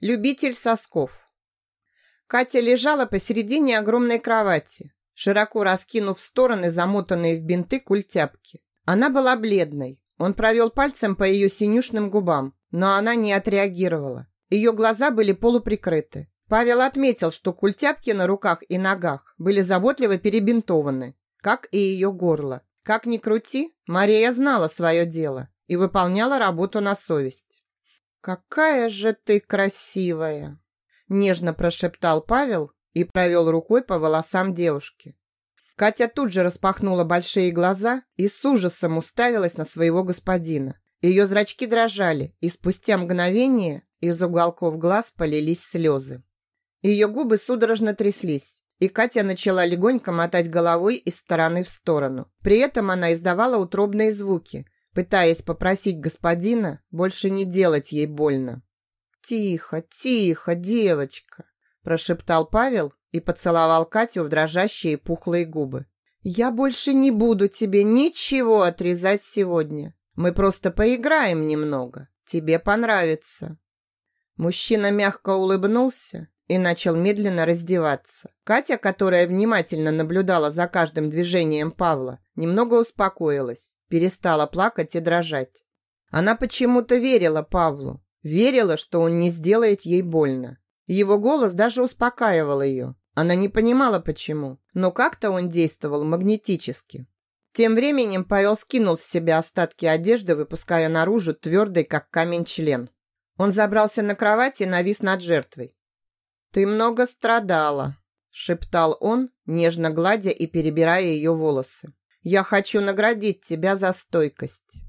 Любитель сосков. Катя лежала посередине огромной кровати, широко раскинув в стороны замотанные в бинты культяпки. Она была бледной. Он провел пальцем по ее синюшным губам, но она не отреагировала. Ее глаза были полуприкрыты. Павел отметил, что культяпки на руках и ногах были заботливо перебинтованы, как и ее горло. Как ни крути, Мария знала свое дело и выполняла работу на совесть. «Какая же ты красивая!» Нежно прошептал Павел и провел рукой по волосам девушки. Катя тут же распахнула большие глаза и с ужасом уставилась на своего господина. Ее зрачки дрожали, и спустя мгновение из уголков глаз полились слезы. Ее губы судорожно тряслись, и Катя начала легонько мотать головой из стороны в сторону. При этом она издавала утробные звуки – пытаясь попросить господина больше не делать ей больно. «Тихо, тихо, девочка!» прошептал Павел и поцеловал Катю в дрожащие пухлые губы. «Я больше не буду тебе ничего отрезать сегодня. Мы просто поиграем немного. Тебе понравится». Мужчина мягко улыбнулся и начал медленно раздеваться. Катя, которая внимательно наблюдала за каждым движением Павла, немного успокоилась перестала плакать и дрожать. Она почему-то верила Павлу, верила, что он не сделает ей больно. Его голос даже успокаивал ее. Она не понимала, почему, но как-то он действовал магнетически. Тем временем Павел скинул с себя остатки одежды, выпуская наружу твердый, как камень, член. Он забрался на кровать и навис над жертвой. «Ты много страдала», – шептал он, нежно гладя и перебирая ее волосы. Я хочу наградить тебя за стойкость».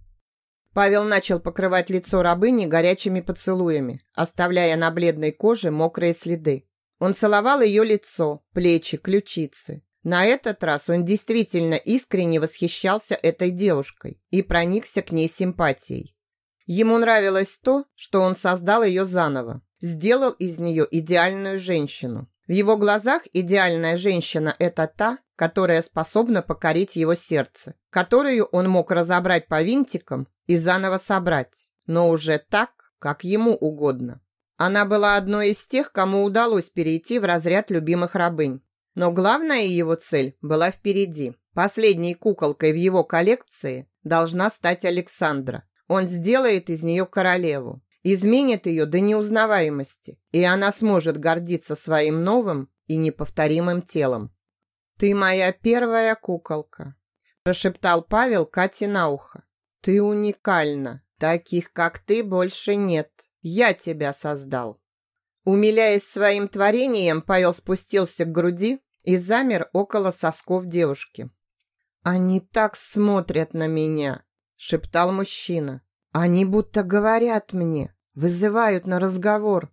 Павел начал покрывать лицо рабыни горячими поцелуями, оставляя на бледной коже мокрые следы. Он целовал ее лицо, плечи, ключицы. На этот раз он действительно искренне восхищался этой девушкой и проникся к ней симпатией. Ему нравилось то, что он создал ее заново, сделал из нее идеальную женщину. В его глазах идеальная женщина – это та, которая способна покорить его сердце, которую он мог разобрать по винтикам и заново собрать, но уже так, как ему угодно. Она была одной из тех, кому удалось перейти в разряд любимых рабынь. Но главная его цель была впереди. Последней куколкой в его коллекции должна стать Александра. Он сделает из нее королеву, изменит ее до неузнаваемости, и она сможет гордиться своим новым и неповторимым телом. «Ты моя первая куколка», – прошептал Павел Кате на ухо. «Ты уникальна. Таких, как ты, больше нет. Я тебя создал». Умиляясь своим творением, Павел спустился к груди и замер около сосков девушки. «Они так смотрят на меня», – шептал мужчина. «Они будто говорят мне, вызывают на разговор».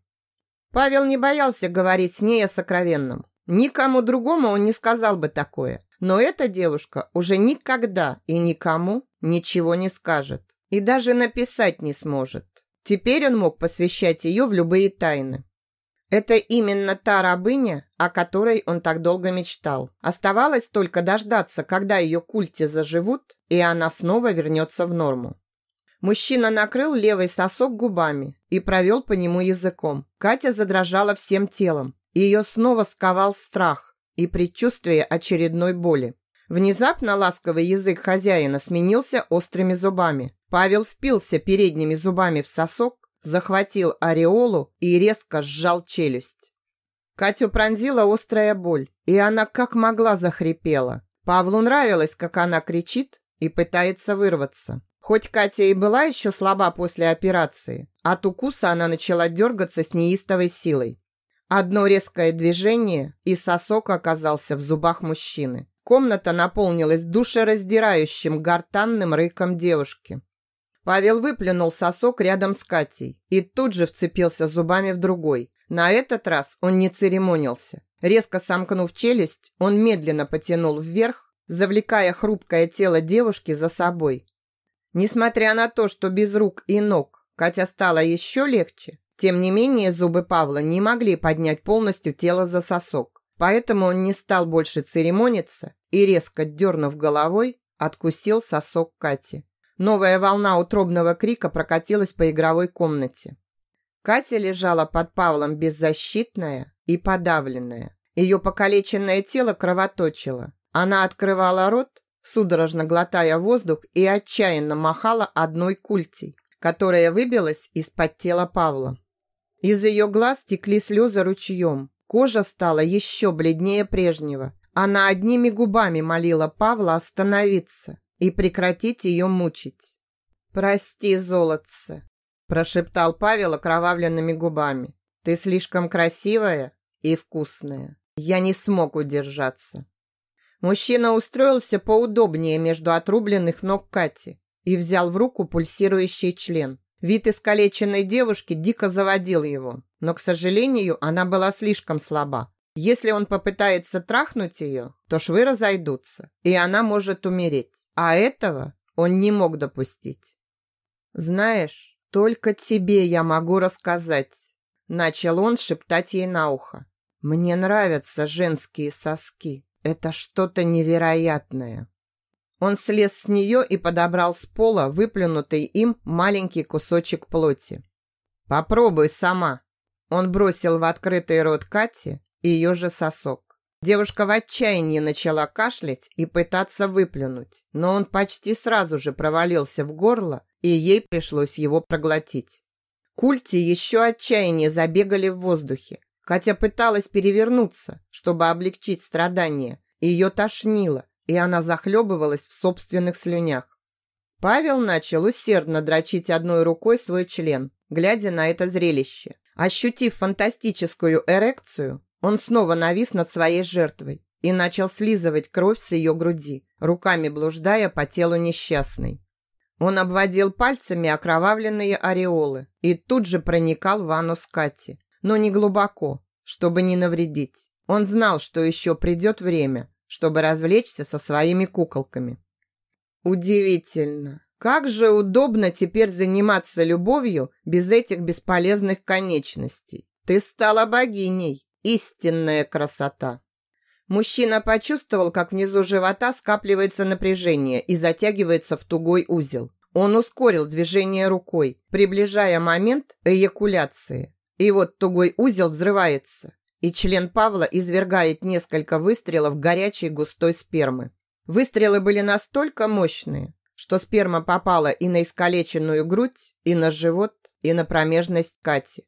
Павел не боялся говорить с ней о сокровенном. Никому другому он не сказал бы такое. Но эта девушка уже никогда и никому ничего не скажет. И даже написать не сможет. Теперь он мог посвящать ее в любые тайны. Это именно та рабыня, о которой он так долго мечтал. Оставалось только дождаться, когда ее культи заживут, и она снова вернется в норму. Мужчина накрыл левый сосок губами и провел по нему языком. Катя задрожала всем телом, ее снова сковал страх и предчувствие очередной боли. Внезапно ласковый язык хозяина сменился острыми зубами. Павел впился передними зубами в сосок, захватил ореолу и резко сжал челюсть. Катю пронзила острая боль, и она как могла захрипела. Павлу нравилось, как она кричит и пытается вырваться. Хоть Катя и была еще слаба после операции, от укуса она начала дергаться с неистовой силой. Одно резкое движение, и сосок оказался в зубах мужчины. Комната наполнилась душераздирающим гортанным рыком девушки. Павел выплюнул сосок рядом с Катей и тут же вцепился зубами в другой. На этот раз он не церемонился. Резко сомкнув челюсть, он медленно потянул вверх, завлекая хрупкое тело девушки за собой. Несмотря на то, что без рук и ног Катя стала еще легче, тем не менее, зубы Павла не могли поднять полностью тело за сосок, поэтому он не стал больше церемониться и, резко дернув головой, откусил сосок Кати. Новая волна утробного крика прокатилась по игровой комнате. Катя лежала под Павлом беззащитная и подавленная. Ее покалеченное тело кровоточило. Она открывала рот, судорожно глотая воздух и отчаянно махала одной культей, которая выбилась из-под тела Павла. Из ее глаз текли слезы ручьем. Кожа стала еще бледнее прежнего. Она одними губами молила Павла остановиться и прекратить ее мучить. «Прости, золотце», – прошептал Павел окровавленными губами. «Ты слишком красивая и вкусная. Я не смог удержаться». Мужчина устроился поудобнее между отрубленных ног Кати и взял в руку пульсирующий член. Вид искалеченной девушки дико заводил его, но, к сожалению, она была слишком слаба. Если он попытается трахнуть ее, то швы разойдутся, и она может умереть. А этого он не мог допустить. «Знаешь, только тебе я могу рассказать», – начал он шептать ей на ухо. «Мне нравятся женские соски. Это что-то невероятное». Он слез с нее и подобрал с пола выплюнутый им маленький кусочек плоти. «Попробуй сама». Он бросил в открытый рот Кати ее же сосок. Девушка в отчаянии начала кашлять и пытаться выплюнуть, но он почти сразу же провалился в горло, и ей пришлось его проглотить. Культи еще отчаяннее забегали в воздухе. Катя пыталась перевернуться, чтобы облегчить страдания. Ее тошнило, и она захлебывалась в собственных слюнях. Павел начал усердно дрочить одной рукой свой член, глядя на это зрелище. Ощутив фантастическую эрекцию, он снова навис над своей жертвой и начал слизывать кровь с ее груди, руками блуждая по телу несчастной. Он обводил пальцами окровавленные ореолы и тут же проникал в анус Кати, но не глубоко, чтобы не навредить. Он знал, что еще придет время, чтобы развлечься со своими куколками. Удивительно. Как же удобно теперь заниматься любовью без этих бесполезных конечностей. Ты стала богиней. Истинная красота. Мужчина почувствовал, как внизу живота скапливается напряжение и затягивается в тугой узел. Он ускорил движение рукой, приближая момент эякуляции. И вот тугой узел взрывается и член Павла извергает несколько выстрелов горячей густой спермы. Выстрелы были настолько мощные, что сперма попала и на искалеченную грудь, и на живот, и на промежность Кати.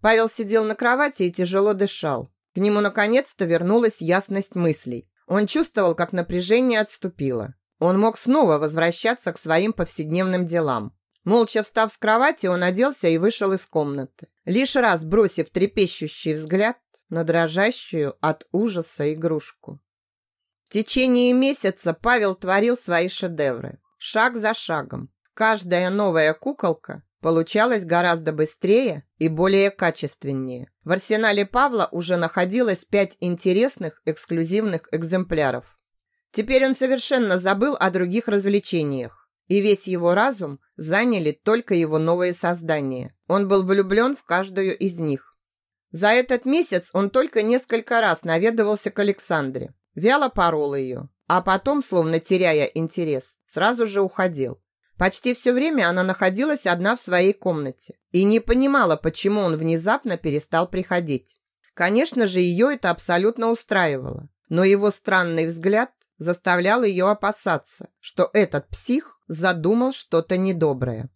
Павел сидел на кровати и тяжело дышал. К нему наконец-то вернулась ясность мыслей. Он чувствовал, как напряжение отступило. Он мог снова возвращаться к своим повседневным делам. Молча встав с кровати, он оделся и вышел из комнаты. Лишь раз бросив трепещущий взгляд на дрожащую от ужаса игрушку. В течение месяца Павел творил свои шедевры, шаг за шагом. Каждая новая куколка получалась гораздо быстрее и более качественнее. В арсенале Павла уже находилось пять интересных эксклюзивных экземпляров. Теперь он совершенно забыл о других развлечениях, и весь его разум заняли только его новые создания. Он был влюблен в каждую из них. За этот месяц он только несколько раз наведывался к Александре, вяло порол ее, а потом, словно теряя интерес, сразу же уходил. Почти все время она находилась одна в своей комнате и не понимала, почему он внезапно перестал приходить. Конечно же, ее это абсолютно устраивало, но его странный взгляд заставлял ее опасаться, что этот псих задумал что-то недоброе.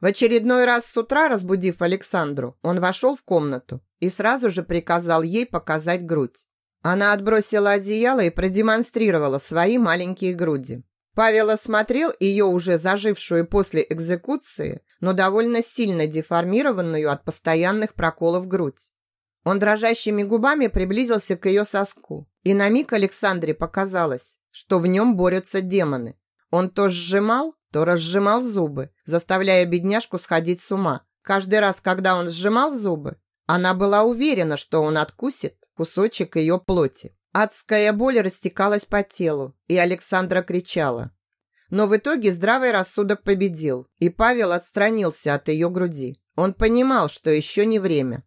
В очередной раз с утра, разбудив Александру, он вошел в комнату и сразу же приказал ей показать грудь. Она отбросила одеяло и продемонстрировала свои маленькие груди. Павел осмотрел ее уже зажившую после экзекуции, но довольно сильно деформированную от постоянных проколов грудь. Он дрожащими губами приблизился к ее соску, и на миг Александре показалось, что в нем борются демоны. Он то сжимал, то разжимал зубы, заставляя бедняжку сходить с ума. Каждый раз, когда он сжимал зубы, она была уверена, что он откусит кусочек ее плоти. Адская боль растекалась по телу, и Александра кричала. Но в итоге здравый рассудок победил, и Павел отстранился от ее груди. Он понимал, что еще не время.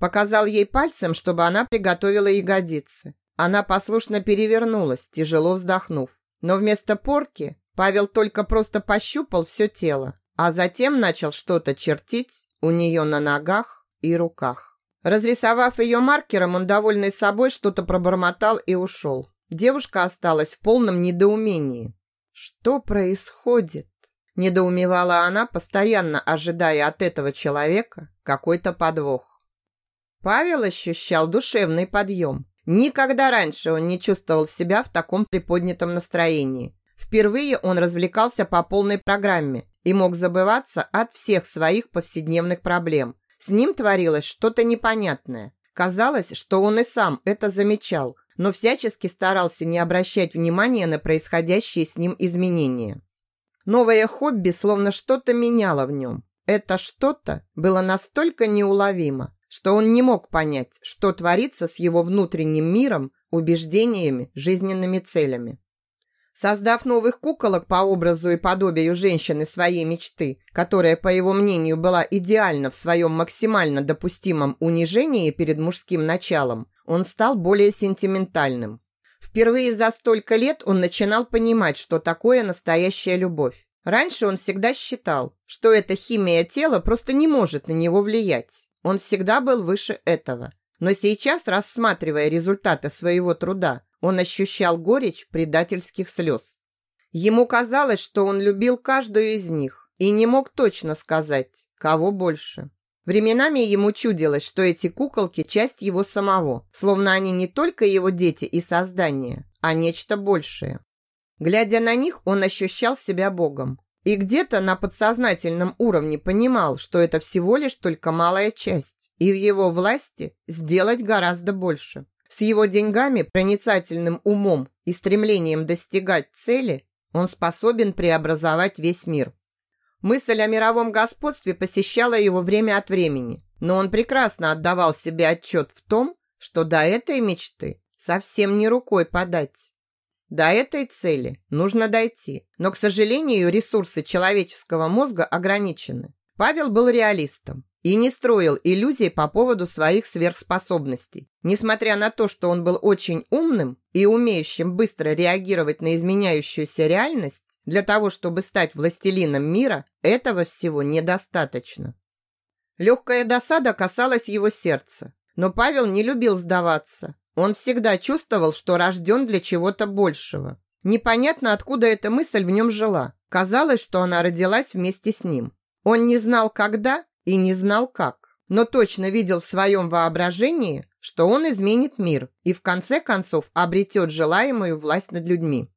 Показал ей пальцем, чтобы она приготовила ягодицы. Она послушно перевернулась, тяжело вздохнув. Но вместо порки Павел только просто пощупал все тело, а затем начал что-то чертить у нее на ногах и руках. Разрисовав ее маркером, он, довольный собой, что-то пробормотал и ушел. Девушка осталась в полном недоумении. Что происходит? Недоумевала она, постоянно ожидая от этого человека какой-то подвох. Павел ощущал душевный подъем. Никогда раньше он не чувствовал себя в таком приподнятом настроении. Впервые он развлекался по полной программе и мог забываться от всех своих повседневных проблем. С ним творилось что-то непонятное. Казалось, что он и сам это замечал, но всячески старался не обращать внимания на происходящие с ним изменения. Новое хобби словно что-то меняло в нем. Это что-то было настолько неуловимо, что он не мог понять, что творится с его внутренним миром, убеждениями, жизненными целями. Создав новых куколок по образу и подобию женщины своей мечты, которая, по его мнению, была идеальна в своем максимально допустимом унижении перед мужским началом, он стал более сентиментальным. Впервые за столько лет он начинал понимать, что такое настоящая любовь. Раньше он всегда считал, что эта химия тела просто не может на него влиять. Он всегда был выше этого. Но сейчас, рассматривая результаты своего труда, он ощущал горечь предательских слез. Ему казалось, что он любил каждую из них и не мог точно сказать, кого больше. Временами ему чудилось, что эти куколки – часть его самого, словно они не только его дети и создания, а нечто большее. Глядя на них, он ощущал себя Богом. И где-то на подсознательном уровне понимал, что это всего лишь только малая часть, и в его власти сделать гораздо больше. С его деньгами, проницательным умом и стремлением достигать цели он способен преобразовать весь мир. Мысль о мировом господстве посещала его время от времени, но он прекрасно отдавал себе отчет в том, что до этой мечты совсем не рукой подать. До этой цели нужно дойти, но, к сожалению, ресурсы человеческого мозга ограничены. Павел был реалистом и не строил иллюзий по поводу своих сверхспособностей. Несмотря на то, что он был очень умным и умеющим быстро реагировать на изменяющуюся реальность, для того, чтобы стать властелином мира, этого всего недостаточно. Легкая досада касалась его сердца, но Павел не любил сдаваться. Он всегда чувствовал, что рожден для чего-то большего. Непонятно, откуда эта мысль в нем жила. Казалось, что она родилась вместе с ним. Он не знал, когда и не знал как, но точно видел в своем воображении, что он изменит мир и в конце концов обретет желаемую власть над людьми.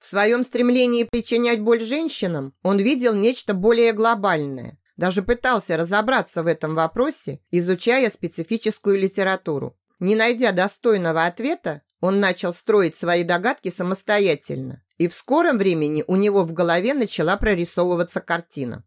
В своем стремлении причинять боль женщинам он видел нечто более глобальное, даже пытался разобраться в этом вопросе, изучая специфическую литературу. Не найдя достойного ответа, он начал строить свои догадки самостоятельно, и в скором времени у него в голове начала прорисовываться картина.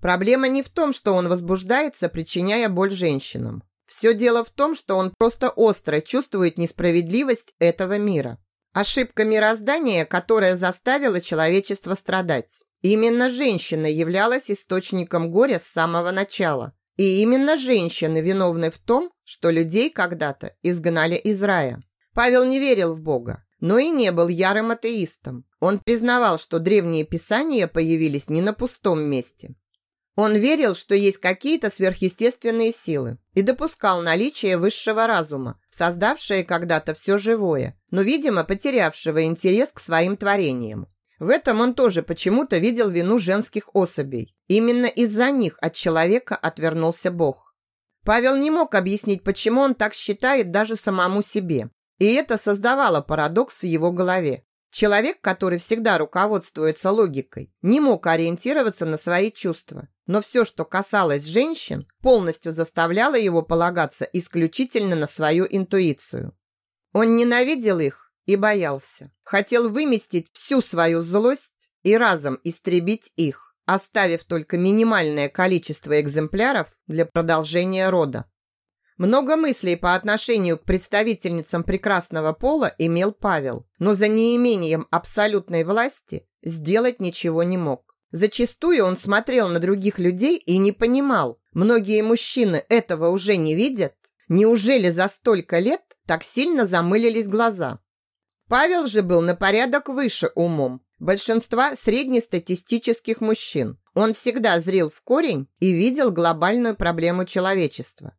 Проблема не в том, что он возбуждается, причиняя боль женщинам. Все дело в том, что он просто остро чувствует несправедливость этого мира. Ошибка мироздания, которая заставила человечество страдать. Именно женщина являлась источником горя с самого начала. И именно женщины виновны в том, что людей когда-то изгнали из рая. Павел не верил в Бога, но и не был ярым атеистом. Он признавал, что древние писания появились не на пустом месте. Он верил, что есть какие-то сверхъестественные силы и допускал наличие высшего разума, создавшее когда-то все живое, но, видимо, потерявшего интерес к своим творениям. В этом он тоже почему-то видел вину женских особей. Именно из-за них от человека отвернулся Бог. Павел не мог объяснить, почему он так считает даже самому себе. И это создавало парадокс в его голове. Человек, который всегда руководствуется логикой, не мог ориентироваться на свои чувства. Но все, что касалось женщин, полностью заставляло его полагаться исключительно на свою интуицию. Он ненавидел их и боялся. Хотел выместить всю свою злость и разом истребить их, оставив только минимальное количество экземпляров для продолжения рода. Много мыслей по отношению к представительницам прекрасного пола имел Павел, но за неимением абсолютной власти сделать ничего не мог. Зачастую он смотрел на других людей и не понимал, многие мужчины этого уже не видят. Неужели за столько лет так сильно замылились глаза? Павел же был на порядок выше умом большинства среднестатистических мужчин. Он всегда зрел в корень и видел глобальную проблему человечества.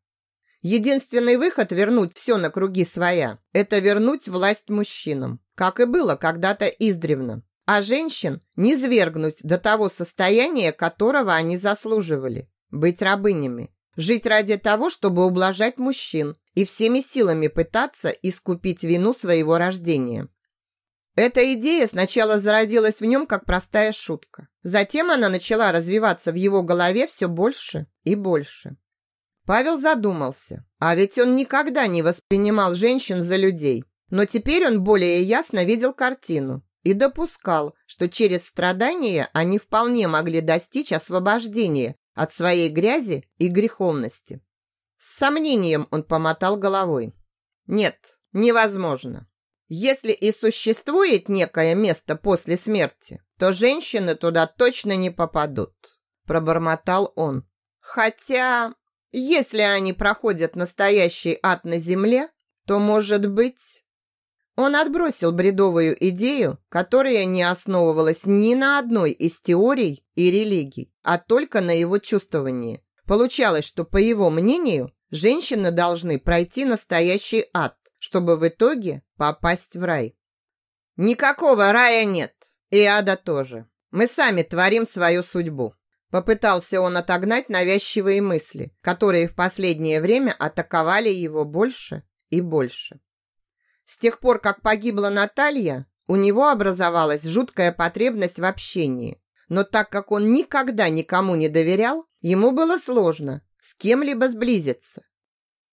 Единственный выход вернуть все на круги своя – это вернуть власть мужчинам, как и было когда-то издревно, а женщин не свергнуть до того состояния, которого они заслуживали – быть рабынями, жить ради того, чтобы ублажать мужчин и всеми силами пытаться искупить вину своего рождения. Эта идея сначала зародилась в нем как простая шутка. Затем она начала развиваться в его голове все больше и больше. Павел задумался, а ведь он никогда не воспринимал женщин за людей. Но теперь он более ясно видел картину и допускал, что через страдания они вполне могли достичь освобождения от своей грязи и греховности. С сомнением он помотал головой. Нет, невозможно. Если и существует некое место после смерти, то женщины туда точно не попадут, пробормотал он. Хотя, если они проходят настоящий ад на земле, то, может быть... Он отбросил бредовую идею, которая не основывалась ни на одной из теорий и религий, а только на его чувствовании. Получалось, что, по его мнению, женщины должны пройти настоящий ад, чтобы в итоге попасть в рай. Никакого рая нет, и ада тоже. Мы сами творим свою судьбу. Попытался он отогнать навязчивые мысли, которые в последнее время атаковали его больше и больше. С тех пор, как погибла Наталья, у него образовалась жуткая потребность в общении. Но так как он никогда никому не доверял, ему было сложно с кем-либо сблизиться.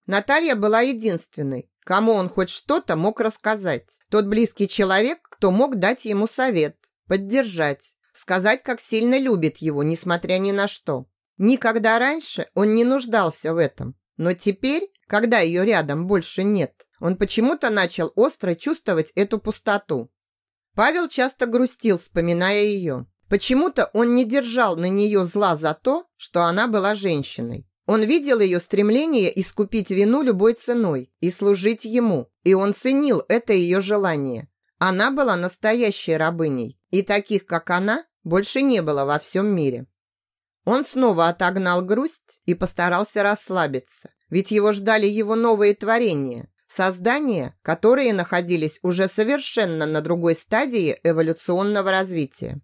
Наталья была единственной, кому он хоть что-то мог рассказать. Тот близкий человек, кто мог дать ему совет, поддержать, сказать, как сильно любит его, несмотря ни на что. Никогда раньше он не нуждался в этом, но теперь, когда ее рядом больше нет, он почему-то начал остро чувствовать эту пустоту. Павел часто грустил, вспоминая ее. Почему-то он не держал на нее зла за то, что она была женщиной. Он видел ее стремление искупить вину любой ценой и служить ему, и он ценил это ее желание. Она была настоящей рабыней, и таких, как она, больше не было во всем мире. Он снова отогнал грусть и постарался расслабиться, ведь его ждали его новые творения, создания, которые находились уже совершенно на другой стадии эволюционного развития.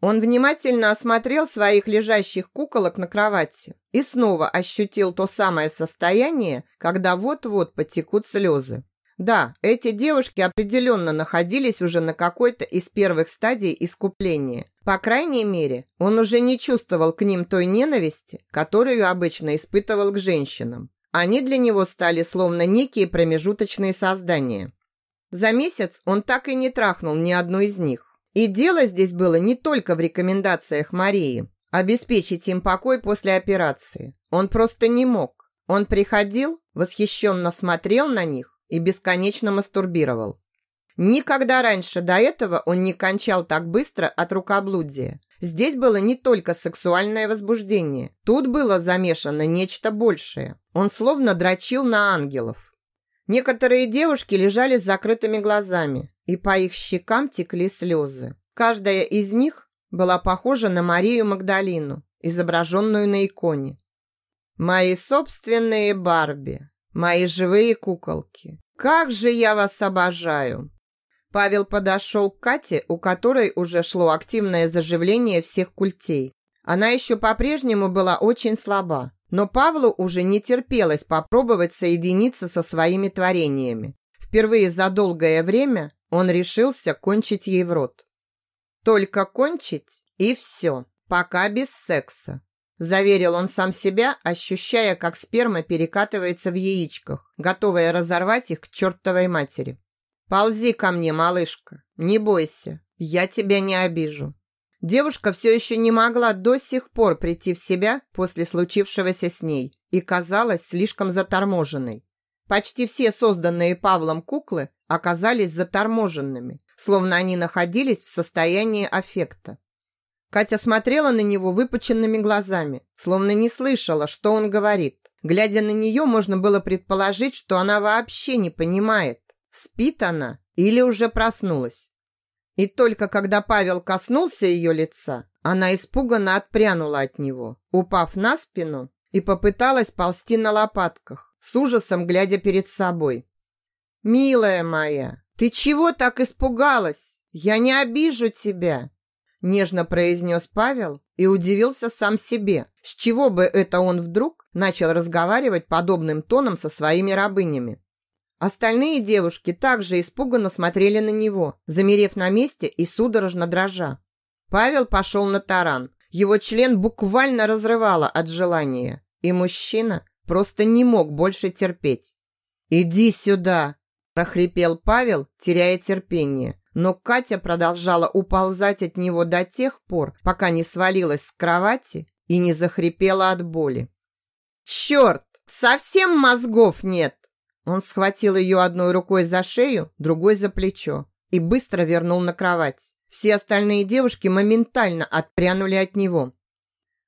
Он внимательно осмотрел своих лежащих куколок на кровати и снова ощутил то самое состояние, когда вот-вот потекут слезы. Да, эти девушки определенно находились уже на какой-то из первых стадий искупления. По крайней мере, он уже не чувствовал к ним той ненависти, которую обычно испытывал к женщинам. Они для него стали словно некие промежуточные создания. За месяц он так и не трахнул ни одну из них. И дело здесь было не только в рекомендациях Марии. Обеспечить им покой после операции. Он просто не мог. Он приходил, восхищенно смотрел на них и бесконечно мастурбировал. Никогда раньше до этого он не кончал так быстро от рукоблудия. Здесь было не только сексуальное возбуждение. Тут было замешано нечто большее. Он словно дрочил на ангелов. Некоторые девушки лежали с закрытыми глазами, и по их щекам текли слезы. Каждая из них была похожа на Марию Магдалину, изображенную на иконе. «Мои собственные Барби, мои живые куколки, как же я вас обожаю!» Павел подошел к Кате, у которой уже шло активное заживление всех культей. Она еще по-прежнему была очень слаба, но Павлу уже не терпелось попробовать соединиться со своими творениями. Впервые за долгое время он решился кончить ей в рот. Только кончить и все, пока без секса. Заверил он сам себя, ощущая, как сперма перекатывается в яичках, готовая разорвать их к чертовой матери. «Ползи ко мне, малышка, не бойся, я тебя не обижу». Девушка все еще не могла до сих пор прийти в себя после случившегося с ней и казалась слишком заторможенной. Почти все созданные Павлом куклы оказались заторможенными, словно они находились в состоянии аффекта. Катя смотрела на него выпученными глазами, словно не слышала, что он говорит. Глядя на нее, можно было предположить, что она вообще не понимает, спит она или уже проснулась. И только когда Павел коснулся ее лица, она испуганно отпрянула от него, упав на спину и попыталась ползти на лопатках, с ужасом глядя перед собой. «Милая моя, ты чего так испугалась? Я не обижу тебя!» Нежно произнес Павел и удивился сам себе, с чего бы это он вдруг начал разговаривать подобным тоном со своими рабынями. Остальные девушки также испуганно смотрели на него, замерев на месте и судорожно дрожа. Павел пошел на таран. Его член буквально разрывало от желания, и мужчина просто не мог больше терпеть. «Иди сюда!» – прохрипел Павел, теряя терпение. Но Катя продолжала уползать от него до тех пор, пока не свалилась с кровати и не захрипела от боли. «Черт! Совсем мозгов нет!» Он схватил ее одной рукой за шею, другой за плечо и быстро вернул на кровать. Все остальные девушки моментально отпрянули от него.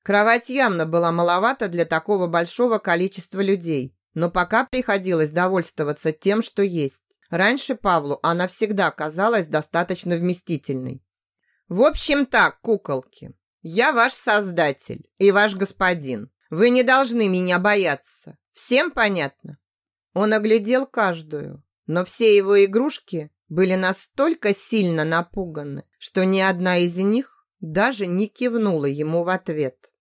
Кровать явно была маловата для такого большого количества людей, но пока приходилось довольствоваться тем, что есть. Раньше Павлу она всегда казалась достаточно вместительной. В общем так, куколки, я ваш создатель и ваш господин. Вы не должны меня бояться. Всем понятно? Он оглядел каждую, но все его игрушки были настолько сильно напуганы, что ни одна из них даже не кивнула ему в ответ.